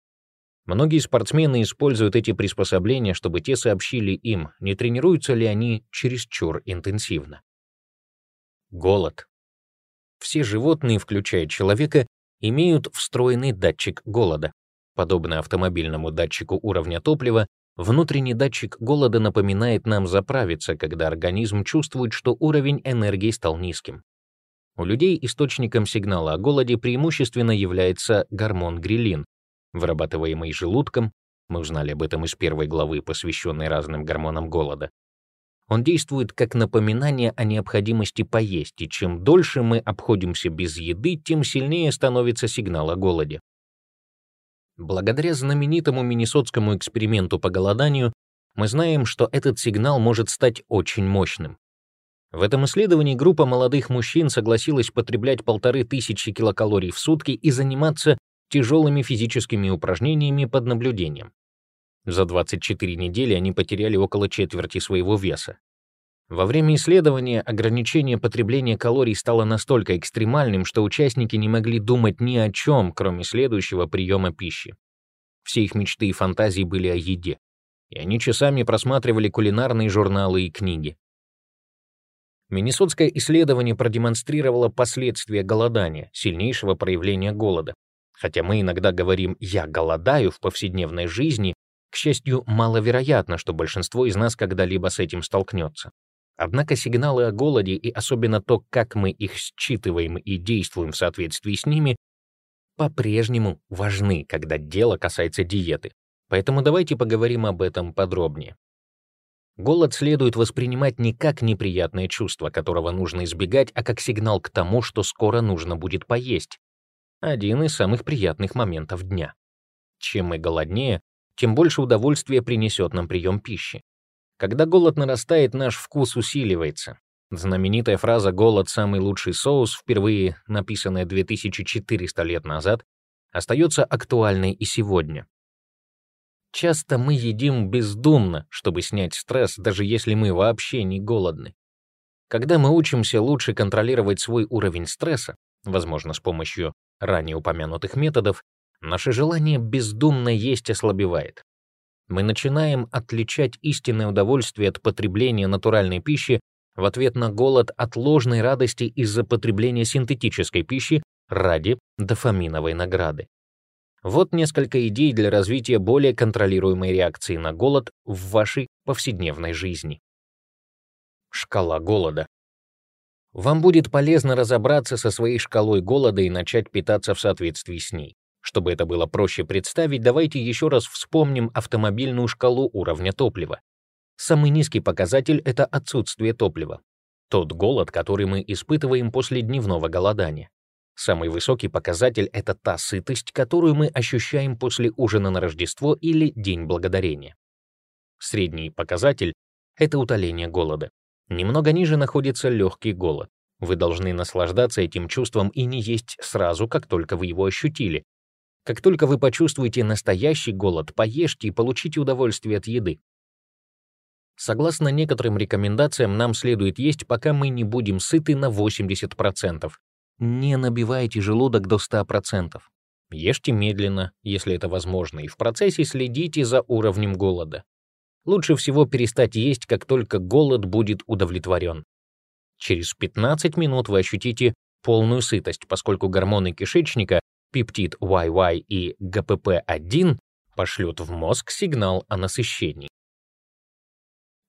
Многие спортсмены используют эти приспособления, чтобы те сообщили им, не тренируются ли они чересчур интенсивно. Голод. Все животные, включая человека, имеют встроенный датчик голода. Подобно автомобильному датчику уровня топлива, внутренний датчик голода напоминает нам заправиться, когда организм чувствует, что уровень энергии стал низким. У людей источником сигнала о голоде преимущественно является гормон грилин, вырабатываемый желудком, мы узнали об этом из первой главы, посвященной разным гормонам голода. Он действует как напоминание о необходимости поесть, и чем дольше мы обходимся без еды, тем сильнее становится сигнал о голоде. Благодаря знаменитому миннесотскому эксперименту по голоданию мы знаем, что этот сигнал может стать очень мощным. В этом исследовании группа молодых мужчин согласилась потреблять полторы тысячи килокалорий в сутки и заниматься тяжелыми физическими упражнениями под наблюдением. За 24 недели они потеряли около четверти своего веса. Во время исследования ограничение потребления калорий стало настолько экстремальным, что участники не могли думать ни о чем, кроме следующего приема пищи. Все их мечты и фантазии были о еде, и они часами просматривали кулинарные журналы и книги. Миннесотское исследование продемонстрировало последствия голодания, сильнейшего проявления голода, Хотя мы иногда говорим «я голодаю» в повседневной жизни, к счастью, маловероятно, что большинство из нас когда-либо с этим столкнется. Однако сигналы о голоде и особенно то, как мы их считываем и действуем в соответствии с ними, по-прежнему важны, когда дело касается диеты. Поэтому давайте поговорим об этом подробнее. Голод следует воспринимать не как неприятное чувство, которого нужно избегать, а как сигнал к тому, что скоро нужно будет поесть, один из самых приятных моментов дня. Чем мы голоднее, тем больше удовольствия принесет нам прием пищи. Когда голод нарастает, наш вкус усиливается. Знаменитая фраза «голод – самый лучший соус», впервые написанная 2400 лет назад, остается актуальной и сегодня. Часто мы едим бездумно, чтобы снять стресс, даже если мы вообще не голодны. Когда мы учимся лучше контролировать свой уровень стресса, возможно, с помощью ранее упомянутых методов, наше желание бездумно есть ослабевает. Мы начинаем отличать истинное удовольствие от потребления натуральной пищи в ответ на голод от ложной радости из-за потребления синтетической пищи ради дофаминовой награды. Вот несколько идей для развития более контролируемой реакции на голод в вашей повседневной жизни. Шкала голода. Вам будет полезно разобраться со своей шкалой голода и начать питаться в соответствии с ней. Чтобы это было проще представить, давайте еще раз вспомним автомобильную шкалу уровня топлива. Самый низкий показатель — это отсутствие топлива. Тот голод, который мы испытываем после дневного голодания. Самый высокий показатель — это та сытость, которую мы ощущаем после ужина на Рождество или День Благодарения. Средний показатель — это утоление голода. Немного ниже находится легкий голод. Вы должны наслаждаться этим чувством и не есть сразу, как только вы его ощутили. Как только вы почувствуете настоящий голод, поешьте и получите удовольствие от еды. Согласно некоторым рекомендациям, нам следует есть, пока мы не будем сыты на 80%. Не набивайте желудок до 100%. Ешьте медленно, если это возможно, и в процессе следите за уровнем голода. Лучше всего перестать есть, как только голод будет удовлетворен. Через 15 минут вы ощутите полную сытость, поскольку гормоны кишечника, пептид YY и ГПП-1 пошлют в мозг сигнал о насыщении.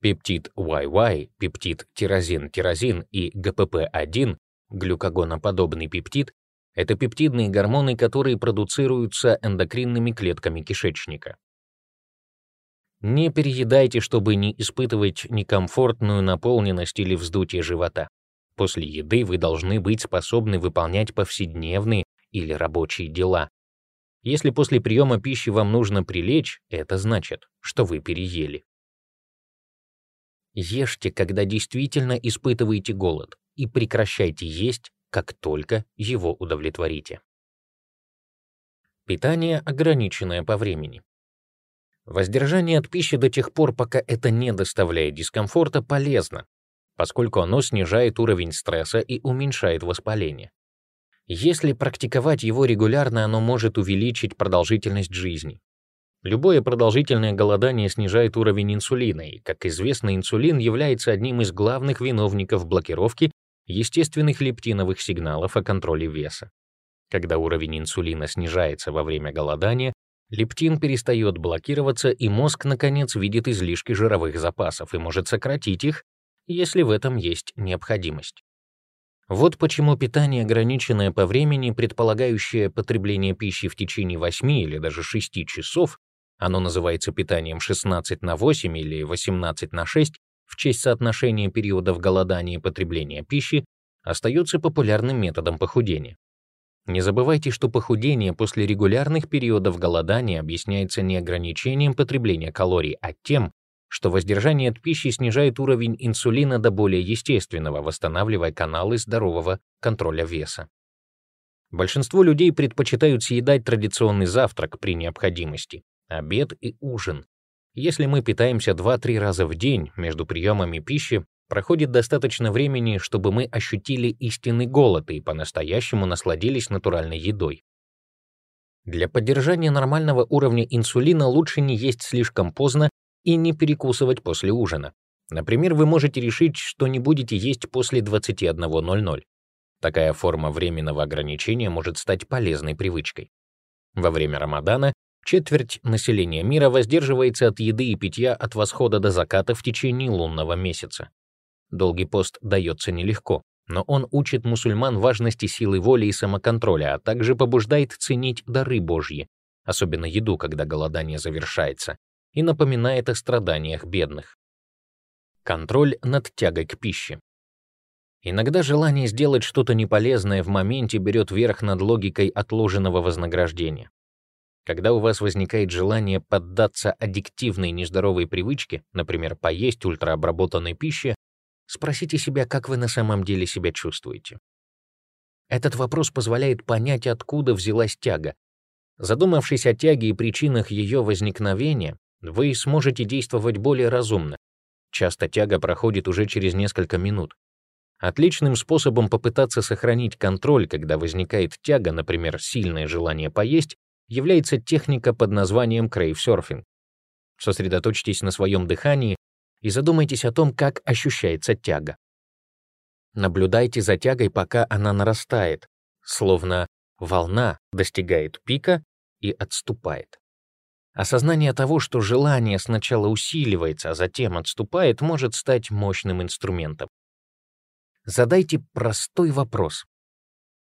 Пептид YY, пептид тирозин-тирозин и ГПП-1, глюкогоноподобный пептид, это пептидные гормоны, которые продуцируются эндокринными клетками кишечника. Не переедайте, чтобы не испытывать некомфортную наполненность или вздутие живота. После еды вы должны быть способны выполнять повседневные или рабочие дела. Если после приема пищи вам нужно прилечь, это значит, что вы переели. Ешьте, когда действительно испытываете голод, и прекращайте есть, как только его удовлетворите. Питание, ограниченное по времени. Воздержание от пищи до тех пор, пока это не доставляет дискомфорта, полезно, поскольку оно снижает уровень стресса и уменьшает воспаление. Если практиковать его регулярно, оно может увеличить продолжительность жизни. Любое продолжительное голодание снижает уровень инсулина, и, как известно, инсулин является одним из главных виновников блокировки естественных лептиновых сигналов о контроле веса. Когда уровень инсулина снижается во время голодания, Лептин перестает блокироваться, и мозг, наконец, видит излишки жировых запасов и может сократить их, если в этом есть необходимость. Вот почему питание, ограниченное по времени, предполагающее потребление пищи в течение 8 или даже 6 часов, оно называется питанием 16 на 8 или 18 на 6 в честь соотношения периодов голодания и потребления пищи, остается популярным методом похудения. Не забывайте, что похудение после регулярных периодов голодания объясняется не ограничением потребления калорий, а тем, что воздержание от пищи снижает уровень инсулина до более естественного, восстанавливая каналы здорового контроля веса. Большинство людей предпочитают съедать традиционный завтрак при необходимости, обед и ужин. Если мы питаемся 2-3 раза в день между приемами пищи, проходит достаточно времени, чтобы мы ощутили истинный голод и по-настоящему насладились натуральной едой. Для поддержания нормального уровня инсулина лучше не есть слишком поздно и не перекусывать после ужина. Например, вы можете решить, что не будете есть после 21.00. Такая форма временного ограничения может стать полезной привычкой. Во время Рамадана четверть населения мира воздерживается от еды и питья от восхода до заката в течение лунного месяца. Долгий пост дается нелегко, но он учит мусульман важности силы воли и самоконтроля, а также побуждает ценить дары Божьи, особенно еду, когда голодание завершается, и напоминает о страданиях бедных. Контроль над тягой к пище. Иногда желание сделать что-то неполезное в моменте берет верх над логикой отложенного вознаграждения. Когда у вас возникает желание поддаться аддиктивной нездоровой привычке, например, поесть ультраобработанной пищи, Спросите себя, как вы на самом деле себя чувствуете. Этот вопрос позволяет понять, откуда взялась тяга. Задумавшись о тяге и причинах ее возникновения, вы сможете действовать более разумно. Часто тяга проходит уже через несколько минут. Отличным способом попытаться сохранить контроль, когда возникает тяга, например, сильное желание поесть, является техника под названием крейв-серфинг. Сосредоточьтесь на своем дыхании и задумайтесь о том, как ощущается тяга. Наблюдайте за тягой, пока она нарастает, словно волна достигает пика и отступает. Осознание того, что желание сначала усиливается, а затем отступает, может стать мощным инструментом. Задайте простой вопрос.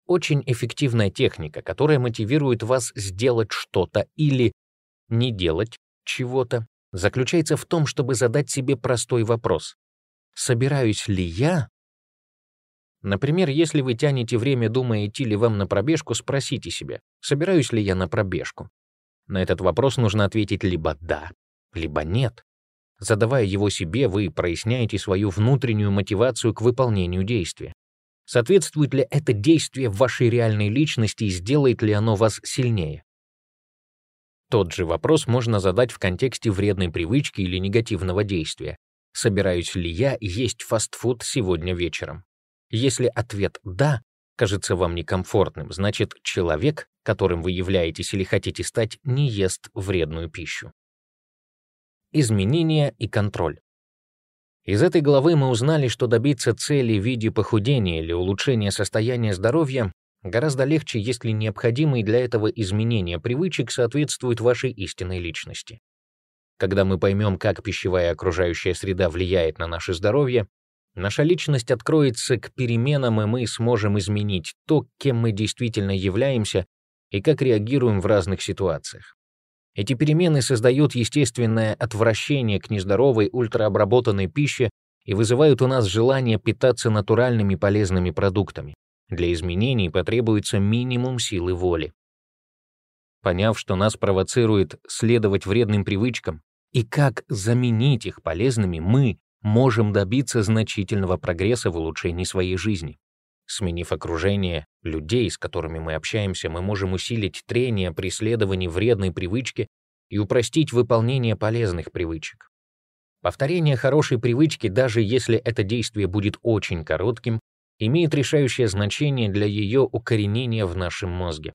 Очень эффективная техника, которая мотивирует вас сделать что-то или не делать чего-то, заключается в том, чтобы задать себе простой вопрос. Собираюсь ли я? Например, если вы тянете время, думая, идти ли вам на пробежку, спросите себя, собираюсь ли я на пробежку. На этот вопрос нужно ответить либо «да», либо «нет». Задавая его себе, вы проясняете свою внутреннюю мотивацию к выполнению действия. Соответствует ли это действие вашей реальной личности и сделает ли оно вас сильнее? Тот же вопрос можно задать в контексте вредной привычки или негативного действия. Собираюсь ли я есть фастфуд сегодня вечером? Если ответ «да» кажется вам некомфортным, значит, человек, которым вы являетесь или хотите стать, не ест вредную пищу изменения и контроль. Из этой главы мы узнали, что добиться цели в виде похудения или улучшения состояния здоровья гораздо легче, если необходимые для этого изменения привычек соответствуют вашей истинной личности. Когда мы поймем, как пищевая окружающая среда влияет на наше здоровье, наша личность откроется к переменам, и мы сможем изменить то, кем мы действительно являемся и как реагируем в разных ситуациях. Эти перемены создают естественное отвращение к нездоровой ультраобработанной пище и вызывают у нас желание питаться натуральными полезными продуктами. Для изменений потребуется минимум силы воли. Поняв, что нас провоцирует следовать вредным привычкам и как заменить их полезными, мы можем добиться значительного прогресса в улучшении своей жизни. Сменив окружение людей, с которыми мы общаемся, мы можем усилить трение при следовании вредной привычки и упростить выполнение полезных привычек. Повторение хорошей привычки, даже если это действие будет очень коротким, имеет решающее значение для ее укоренения в нашем мозге.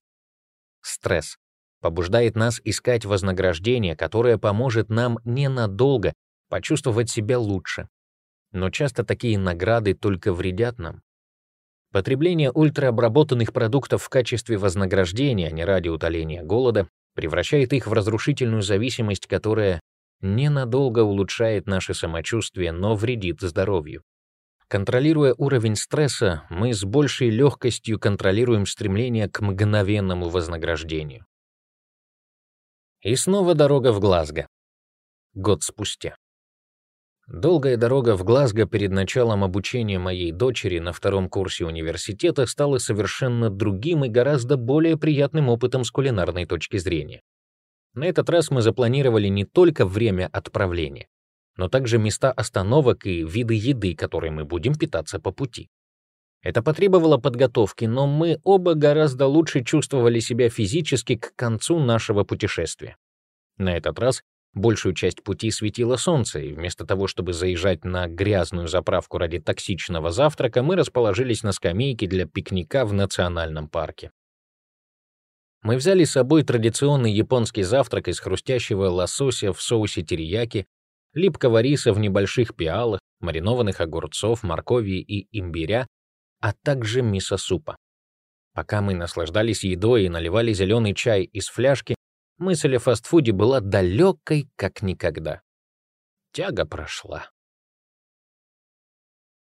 Стресс побуждает нас искать вознаграждение, которое поможет нам ненадолго почувствовать себя лучше. Но часто такие награды только вредят нам. Потребление ультраобработанных продуктов в качестве вознаграждения, а не ради утоления голода, превращает их в разрушительную зависимость, которая ненадолго улучшает наше самочувствие, но вредит здоровью. Контролируя уровень стресса, мы с большей легкостью контролируем стремление к мгновенному вознаграждению. И снова дорога в Глазго. Год спустя. Долгая дорога в Глазго перед началом обучения моей дочери на втором курсе университета стала совершенно другим и гораздо более приятным опытом с кулинарной точки зрения. На этот раз мы запланировали не только время отправления, но также места остановок и виды еды, которой мы будем питаться по пути. Это потребовало подготовки, но мы оба гораздо лучше чувствовали себя физически к концу нашего путешествия. На этот раз Большую часть пути светило солнце, и вместо того, чтобы заезжать на грязную заправку ради токсичного завтрака, мы расположились на скамейке для пикника в национальном парке. Мы взяли с собой традиционный японский завтрак из хрустящего лосося в соусе терияки, липкого риса в небольших пиалах, маринованных огурцов, моркови и имбиря, а также мисо-супа. Пока мы наслаждались едой и наливали зеленый чай из фляжки, Мысль о фастфуде была далекой, как никогда. Тяга прошла.